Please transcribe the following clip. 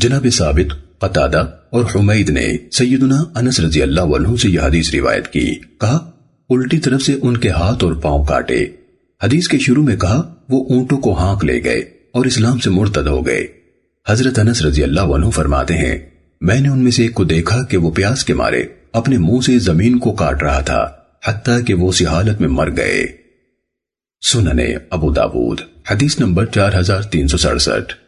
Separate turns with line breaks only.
جناب ثابت، قطادہ اور حمید نے سیدنا انس رضی اللہ عنہ سے یہ حدیث روایت کی۔ کہا، الٹی طرف سے ان کے ہاتھ اور پاؤں کاٹے۔ حدیث کے شروع میں کہا، وہ اونٹوں کو ہانک لے گئے اور اسلام سے مرتد ہو گئے۔ حضرت انس رضی اللہ عنہ فرماتے ہیں، میں نے ان میں سے ایک کو دیکھا کہ وہ پیاس کے مارے، اپنے منہ سے زمین کو کاٹ رہا تھا، حتیٰ کہ وہ اسی حالت میں مر گئے۔ سننے ابو داود، حدیث نمبر چار ہزار تین سو سڑسٹھ۔